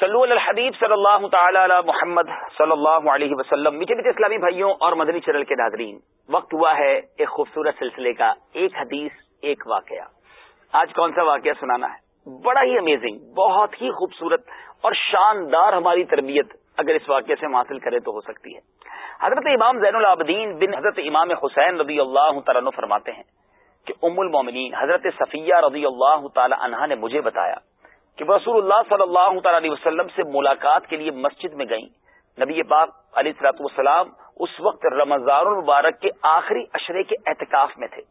سلو الحبیب صلی اللہ تعالی علی محمد صلی اللہ علیہ وسلم۔ میٹھے میٹھے اسلامی بھائیوں اور مدنی چرل کے ناظرین، وقت ہوا ہے ایک خوبصورت سلسلے کا، ایک حدیث، ایک واقعہ۔ آج کون سا واقعہ سنانا ہے؟ بڑا ہی امیزنگ بہت ہی خوبصورت اور شاندار ہماری تربیت اگر اس واقعے سے ہم حاصل کریں تو ہو سکتی ہے۔ حضرت امام زین العابدین بن حضرت امام حسین رضی اللہ تعالیٰ فرماتے ہیں کہ ام المومنین حضرت صفیہ رضی اللہ تعالی عنہا نے مجھے بتایا کہ رسول اللہ صلی اللہ تعالی علیہ وسلم سے ملاقات کے لیے مسجد میں گئیں۔ نبی پاک علیہ السلاط والسلام اس وقت رمضان المبارک کے آخری اشرے کے احتکاف میں تھے۔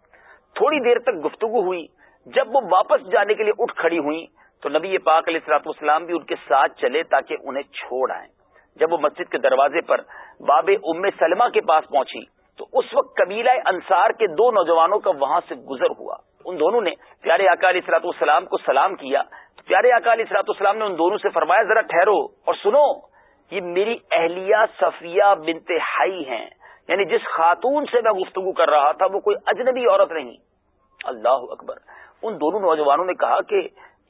تھوڑی دیر تک گفتگو ہوئی۔ جب وہ واپس جانے کے لیے اٹھ کھڑی ہوئی تو نبی پاک علیہ السلاط والسلام بھی ان کے ساتھ چلے تاکہ انہیں چھوڑ آئیں۔ جب وہ مسجد کے دروازے پر باب ام سلمہ کے پاس پہنچی اس وقت قبیلہ انصار کے دو نوجوانوں کا وہاں سے گزر ہوا۔ ان دونوں نے پیارے اکال اصلاط والسلام کو سلام کیا۔ پیارے اکال اصلاط والسلام نے ان دونوں سے فرمایا، ذرا ٹھہرو اور سنو، یہ میری اہلیہ صفیہ بنت ہائی ہیں۔ یعنی جس خاتون سے میں گفتگو کر رہا تھا، وہ کوئی اجنبی عورت نہیں۔ اللہ اکبر۔ ان دونوں نوجوانوں نے کہا کہ،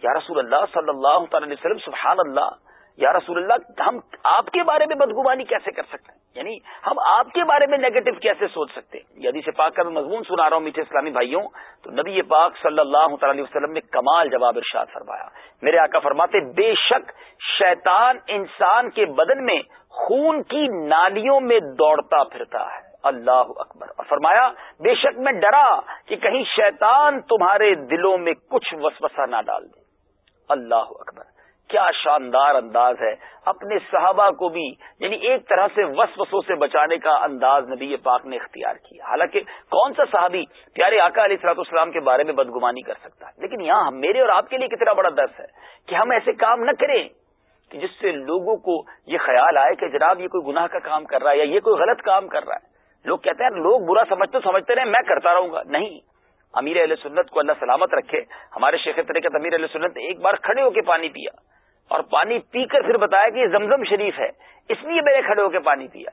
یا رسول اللہ صلی اللہ تعالی وسلم، سبحان اللہ یا رسول اللہ، ہم آپ کے بارے میں بدگوانی کیسے کر سکتے ہیں؟ یعنی ہم آپ کے بارے میں نیگیٹو کیسے سوچ سکتے ہیں؟ یدی سے پاک کا میں مضمون سنا رہا ہوں میٹھے اسلامی بھائیوں۔ تو نبی پاک صلی اللہ تعالی وسلم نے کمال جواب ارشاد فرمایا۔ میرے آقا فرماتے، بے شک شیطان انسان کے بدن میں خون کی نالیوں میں دوڑتا پھرتا ہے۔ اللہ اکبر۔ اور فرمایا، بے شک میں ڈرا کہ کہیں شیطان تمہارے دلوں میں کچھ وسوسہ نہ ڈال دے۔ اللہ اکبر۔ کیا شاندار انداز ہے اپنے صحابہ کو بھی یعنی ایک طرح سے وسوسوں سے بچانے کا انداز نبی پاک نے اختیار کیا۔ حالانکہ کون سا صحابی پیارے آقا علیہ السلاط اسلام کے بارے میں بدگمانی کر سکتا ہے؟ لیکن یہاں میرے اور آپ کے لیے کتنا بڑا درس ہے کہ ہم ایسے کام نہ کریں کہ جس سے لوگوں کو یہ خیال آئے کہ جناب یہ کوئی گناہ کا کام کر رہا ہے یا یہ کوئی غلط کام کر رہا ہے۔ لوگ کہتے ہیں، لوگ برا سمجھتے سمجھتے رہے میں کرتا رہوں گا۔ نہیں۔ امیر علیہ سنت کو اللہ سلامت رکھے۔ ہمارے شیخ طریقے امیر علیہ سنت نے ایک بار کھڑے ہو کے پانی پیا۔ اور پانی پی کر پھر بتایا کہ یہ زمزم شریف ہے۔ اس لیے میں نے کھڑے ہو کے پانی پیا۔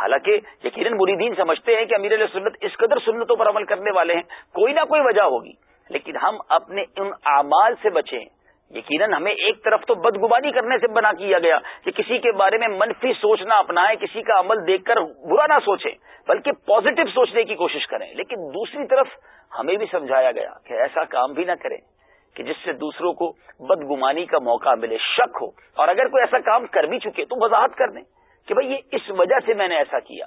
حالانکہ یقیناً مریدین سمجھتے ہیں کہ امیر علیہ سنت اس قدر سنتوں پر عمل کرنے والے ہیں، کوئی نہ کوئی وجہ ہوگی۔ لیکن ہم اپنے ان اعمال سے بچیں۔ یقیناً ہمیں ایک طرف تو بدگمانی کرنے سے بنا کیا گیا کہ کسی کے بارے میں منفی سوچنا، اپنائیں، کسی کا عمل دیکھ کر برا نہ سوچیں، بلکہ پازیٹو سوچنے کی کوشش کریں۔ لیکن دوسری طرف ہمیں بھی سمجھایا گیا کہ ایسا کام بھی نہ کریں۔ کہ جس سے دوسروں کو بدگمانی کا موقع ملے، شک ہو۔ اور اگر کوئی ایسا کام کر بھی چکے تو وضاحت کر دیں کہ بھائی یہ اس وجہ سے میں نے ایسا کیا۔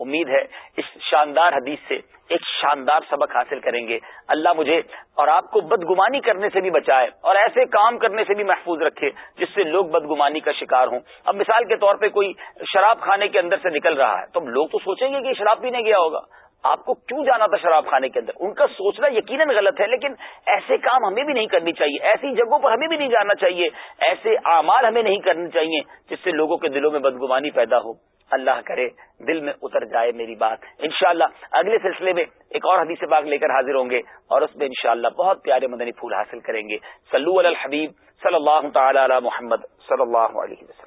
امید ہے اس شاندار حدیث سے ایک شاندار سبق حاصل کریں گے۔ اللہ مجھے اور آپ کو بدگمانی کرنے سے بھی بچائے اور ایسے کام کرنے سے بھی محفوظ رکھے جس سے لوگ بدگمانی کا شکار ہوں۔ اب مثال کے طور پہ کوئی شراب کھانے کے اندر سے نکل رہا ہے تو لوگ تو سوچیں گے کہ شراب پینے گیا ہوگا۔ آپ کو کیوں جانا تھا شراب خانے کے اندر؟ ان کا سوچنا یقیناً غلط ہے، لیکن ایسے کام ہمیں بھی نہیں کرنی چاہیے، ایسی جگہوں پر ہمیں بھی نہیں جانا چاہیے، ایسے اعمال ہمیں نہیں کرنے چاہیے جس سے لوگوں کے دلوں میں بدگمانی پیدا ہو۔ اللہ کرے، دل میں اتر جائے میری بات۔ انشاءاللہ اگلے سلسلے میں ایک اور حدیث باغ لے کر حاضر ہوں گے اور اس میں انشاءاللہ بہت پیارے مدنی پھول حاصل کریں گے۔ سلو الحبیب صلی اللہ تعالی علی محمد صلی اللہ علیہ وسلم۔